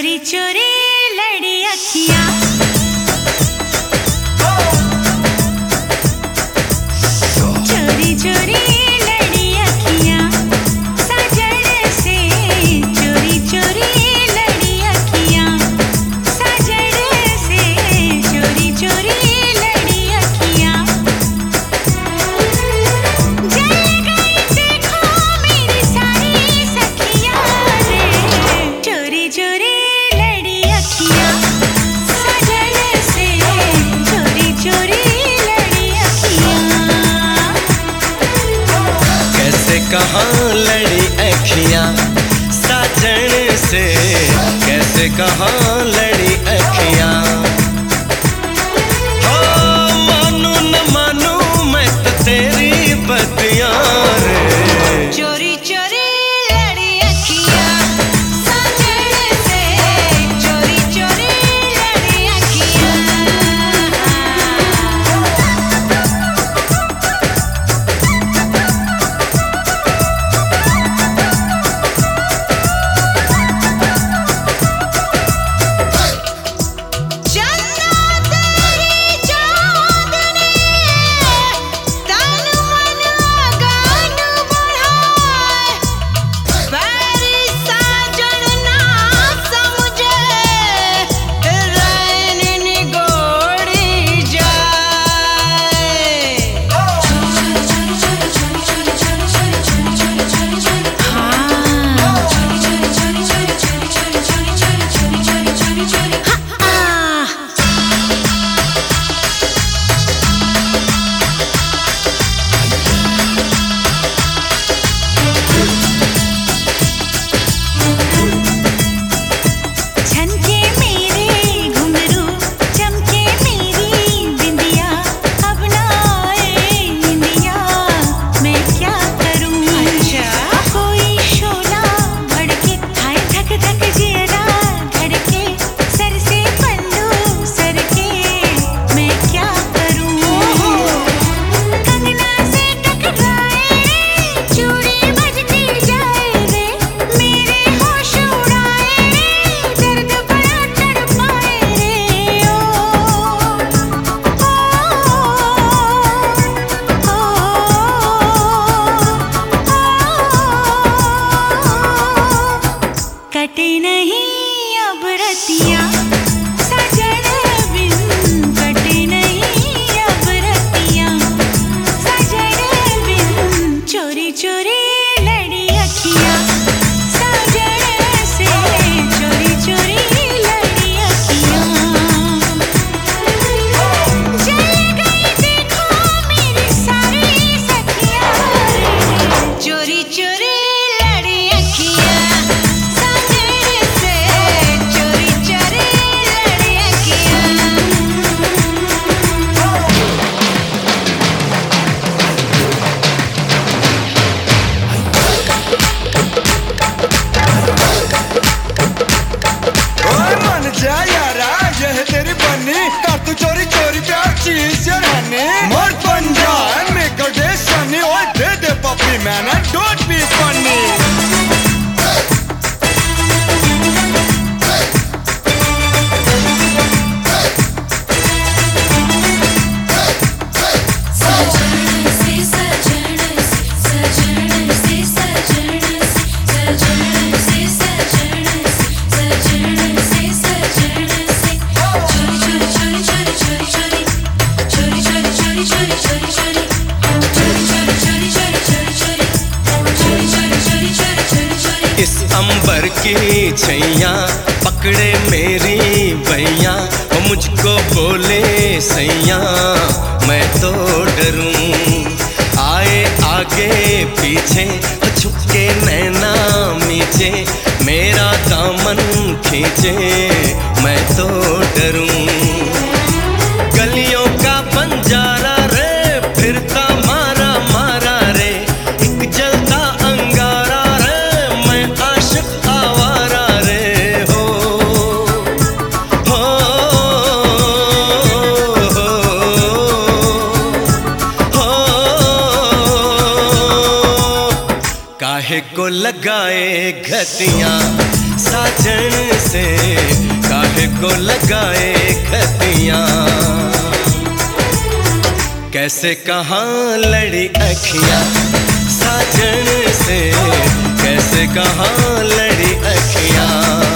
চোরে চোরে लड़ी अखिया साजन से। कैसे कहा लड़ी अखिया? अंबर की छैया, पकड़े मेरी भैया, वो मुझको बोले, सैया, मैं तो डरूं। आए आगे पीछे छुपके नैना मीचे मेरा दामन खींचे, मैं तो डरूं। काहे को लगाए घतियाँ साजन से काहे को लगाए घतियाँ कैसे कहाँ लड़ी अखिया? साजन से कैसे कहाँ लड़ी अखिया?